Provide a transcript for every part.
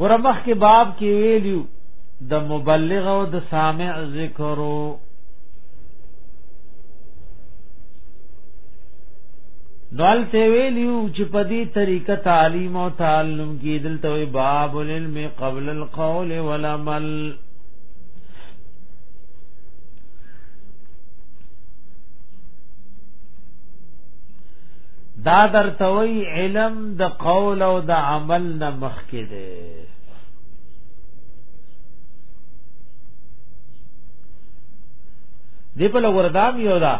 ورمخ کې باب کې ویلیو د مبلغ او د سامع ذکرو دال ته ویلیو چې په دې طریقه تعلیم او تعلم کې دلته باب العلم قبل القول والعمل دا درتوي علم د قول او د عمل نه مخکې دی دی په لوردام یو دا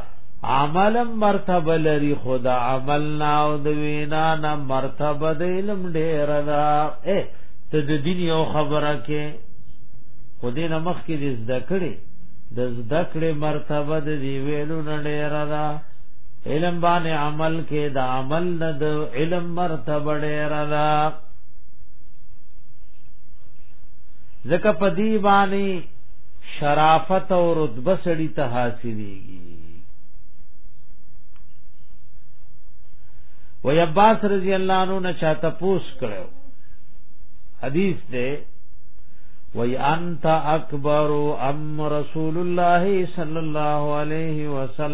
عملم مرتبه لري خدا عمل نه او د وینا نه مرتبه د علم ډیر دا اے ته د دین یو خبره کې خدای نه مخ کې دې زده کړې د زده کړې مرتبه د دی ویلو نه ډیر دا علم باندې عمل کې دا عمل نه د علم مرتبه ډیر ده ځکه په دی باندې شرافت او رتبه سړی ته حاصلېږي و عباس رضی الله عنه نه چاته پوس کړو حدیث ده وی انت اکبر ام رسول الله صلی الله علیه وسلم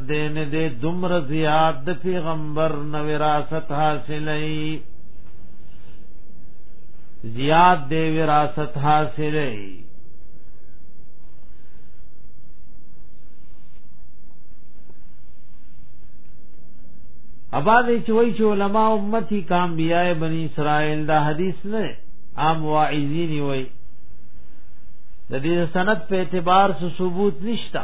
دین دې دمر زیات د پیغمبر نو وراثت حاصلې زیات دې وراثت حاصلې ابا دې چوي چې علما امتی کام بیاي بني اسرائیل دا حدیث نه عام واعظین وي د دې سند په اعتبار سو ثبوت نشتا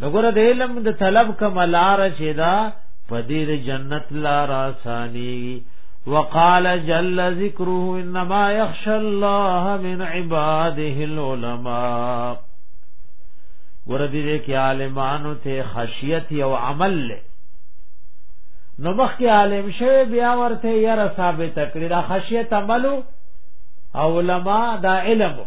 نګور د علم د طلب کملار چې دا پدې د جنت لار آسانی وقال جل ذکره انما يخشى الله من عباده العلماء وردی دې کې عالمانو ته خشیت او عمل له نو مخکې عالم شوی بیا ورته یره ثابت کړی دا خشیت عملو او علما دا علمو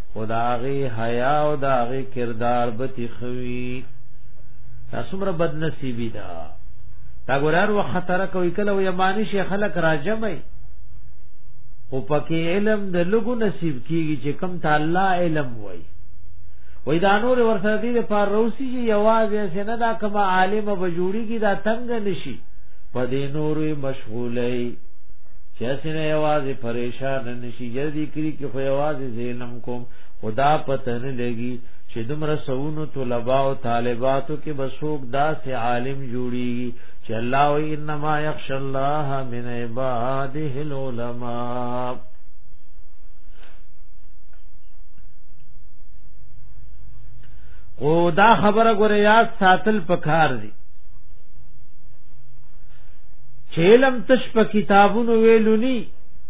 او دا غي حیا او دا غي کردار به تخوي تاسومره بد نصیبی دا تا ګورار و خطر کوي کله و یمانی شي خلق راجمای او پکې علم د لګو نصیب کیږي چې کم تعالی علم وای وای دا نور ورسره دي د پار روسی چې یوازې سینه دا کما عالم به جوړیږي دا تنگ نشي په دې نورې مشغولې چې سینه یوازې پریشان نشي چې جلدی کړی کې خو یوازې زینم کوم خدا پته نه لګي چې دومره سونو طلباء او طالباتو کې بسوک داسې عالم جوړي چې الله و انما یخش الله من عباده العلماء او دا خبره ګوره یاد ساتل پکار دي چیلم تش په کتابونو ویلونی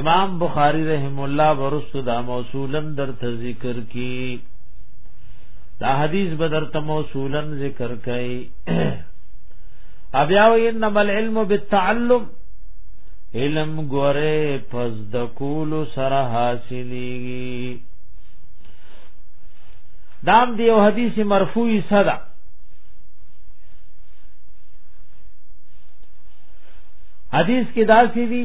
امام بخاری رحم الله ورسو دا موصولن در ته ذکر کی دا حدیث بدر ته موصولن ذکر کای ابیا و انما العلم بالتعلم علم ګوره پس د کول سره حاصلېږي دام دیو حدیث مرفوعی صدا حدیث کې داسې دي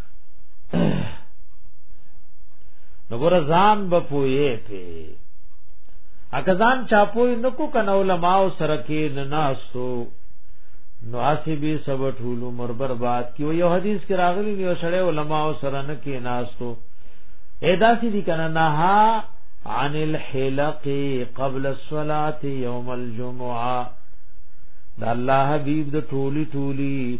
نو ګور ځان به پوي په اکزان چاپوي نکو کنه علماء سره کې نه ناسو نو اسی به سب ټول عمر برباد کی یو حدیث کې راغلی یو شړې علماء سره نه کې ناسو ادا سی دي کنه نه عن الحلق قبل الصلاه يوم الجمعه دا الله حبيب د ټولي ټولي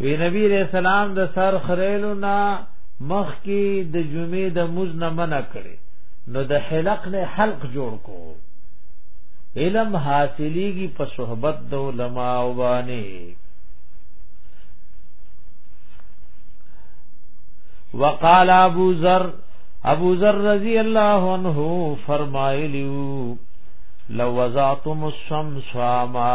وی نبی علیہ السلام د سر خریلو نا مخ کی د جمعې د مز نه منع کړي نو د حلق نه حلق جوړ کو علم حاصلیږي په صحبت د علما او باندې وقال ابو ذر ابو ذر رضی اللہ عنہ فرمائلیو لو وضعتم الشمس عاما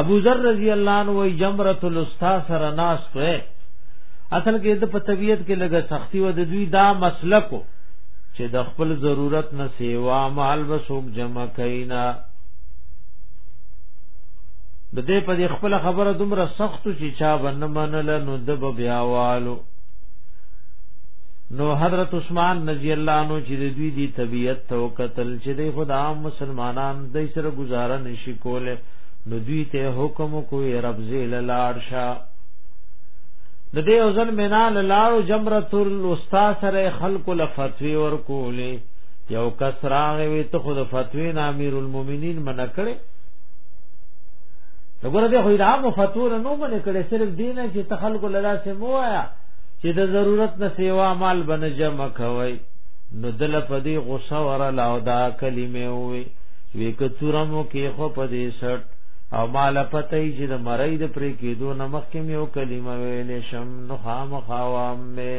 ابو ذر رضی الله عنه وی جمرۃ الوسطا سره ناس وې اصل کې د په طبیعت کې لګه سختی و د دوی دا مسلکو چې د خپل ضرورت نه سیوا مال وسوک جمع کینا د دې په خپل خبره دومره سخت چې چا باندې منل نو د بیا والو نو حضرت عثمان رضی الله عنه چې د دوی دی طبیعت تو قتل چې د خدام مسلمانان د سره گزاره شي کوله نو دوی ته حکم کو رب ذل لار شا د دې اوزن مینا لارو جمرۃ الوسطا سره خلق لفتوی ور کوله یو کس راغی وی ته خود فتوی نا امیر المؤمنین منع کړي وګوره دې خو دا مو فتوی نه منع کړي صرف دینه چې تخلق لدا سه مو آیا چې د ضرورت نه سیوا مال بنجم کوي نو دل پدی غصه ور لاو دا کلمه وي وی کتورمو کې خو په دې سټ او مال پته یې چې د مړی د پرې کېدو نمخ کې یو کلمه ویل شم نو خامخوام مې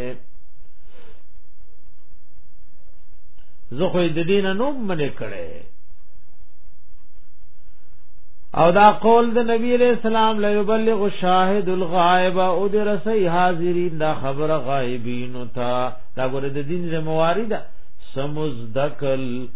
زه خو د دین نو منې کړې او دا قول د نبی علیہ السلام لا یبلغ الشاهد الغائب او د رسي حاضرین دا خبر غایبین تا دا ګور د دین زمواري دا سمز دکل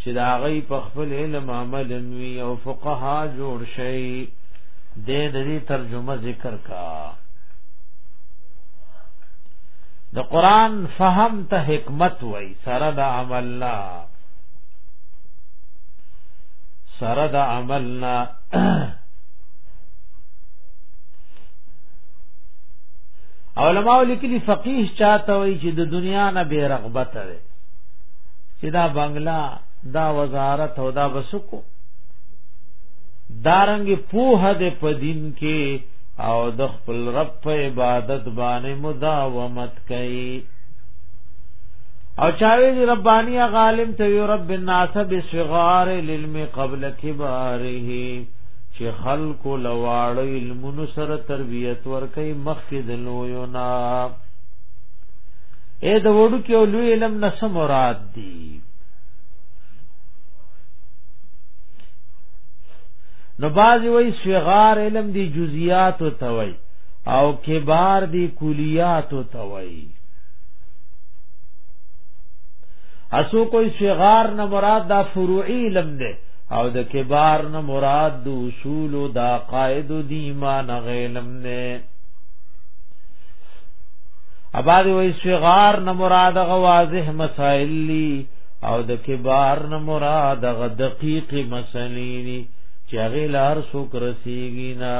چې دا غي په خپل علم عمل وی او فقها جوړ شي د دې ترجمه ذکر کا د قران فهم ته حکمت وای سره د عملنا سره د عملنا علماء لیکلي فقيه چاته وای چې د دنیا نه بے رغبت وي چې دا بنگلا دا وزارت او دا بسکو دارنګ پوه د پدین کې او د خپل رب په عبادت باندې مداومت کوي او چاوی دی ربانی غالم ته یو رب الناس بصغار العلم قبل کباره چې خلق لواړ علم سره تربیت ورکي مخکې دلویو نه اے د وړو کې او لوی علم نه سم مراد دی نو باز وی صغار علم دی جزئیات او توي او کبار دی کلیات او توي اسو کوئی صغار نه مراد دا فروعی علم دی او د کبار نه مراد د اصول او دا قاعده دی ایمان غیلم نه اباد وی صغار نه مراد غ واضح مسائل لی او د کبار نه مراد غ دقیق مسلې لی چې هغه لار سو کرسیږي نه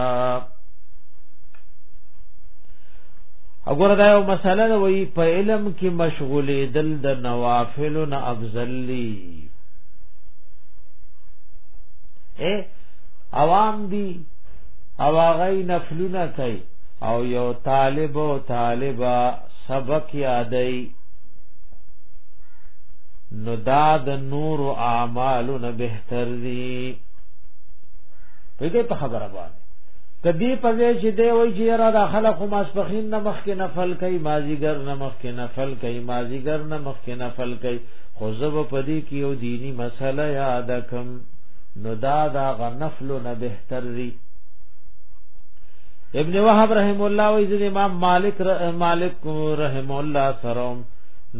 اگر دا یو مسله ده وی په علم کې مشغولې دل د نوافل نه افضل لی اے عوام دی او هغه نفلونه کوي او یو طالب او طالبہ سبق یادای نو دا د نور اعمالو نه بهتر دی په دې په خبره باندې کدی په دې چې دی وای چې را د خلق ماسپخین نه مخ کې نفل کوي مازیګر نه مخ کې نفل کوي مازیګر نه مخ کې نفل کوي خو زب په دې کې یو دینی مسله یاد کم نو دا دا غنفل نه بهتر دی ابن وهب رحم الله او ابن امام مالک مالک رحم الله سروم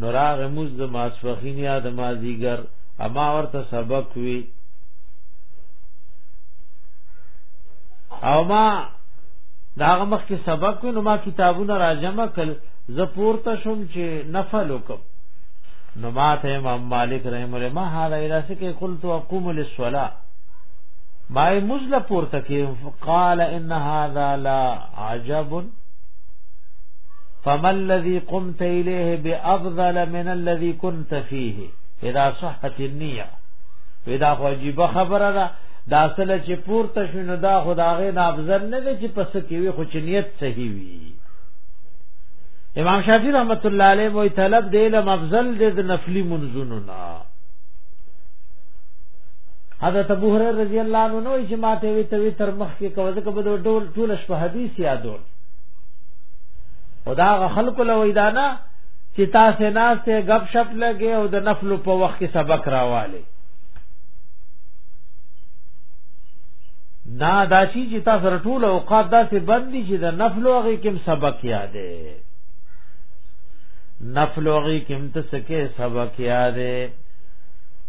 نوراغ مز د ماسفخین یا د مازیګر اما ورته سبق وی او ما داغه مخ کې سبق وی نو ما کتابونه راجمه کړ زه پورته شوم چې نفل وکم نو ما ته امام مالک رحم الله ما هاذا الاسکه قلت اقوم للصلاه ما مزله پورته کې قال ان هذا لا عجب فما الذي قمت اليه بافضل من الذي كنت فيه اذا صحت النيه اذا خو عجیب خبره ده دا سره چې پورته شونه دا خدای نه افضل نه دی چې پس کې وي خو چې نیت صحیح وي امام شافعی رحمت الله علیه وی طلب د علم افضل د نفلی منزونو نه حضرت ابو هريره رضی الله عنه نو چې ماته وی ته تر مخ کې کوه ځکه به ټول ټول شپه حدیث یادول خدا خلق له ویدانا چې تاسو ناس ته غب شپ لګي او د نفل په وخت کې سبق راواله نا داشي چې تاسو ټول اوقات داسې بندي چې د نفل او غي کوم سبق یادې نفل او غي کوم ته سکه سبق یادې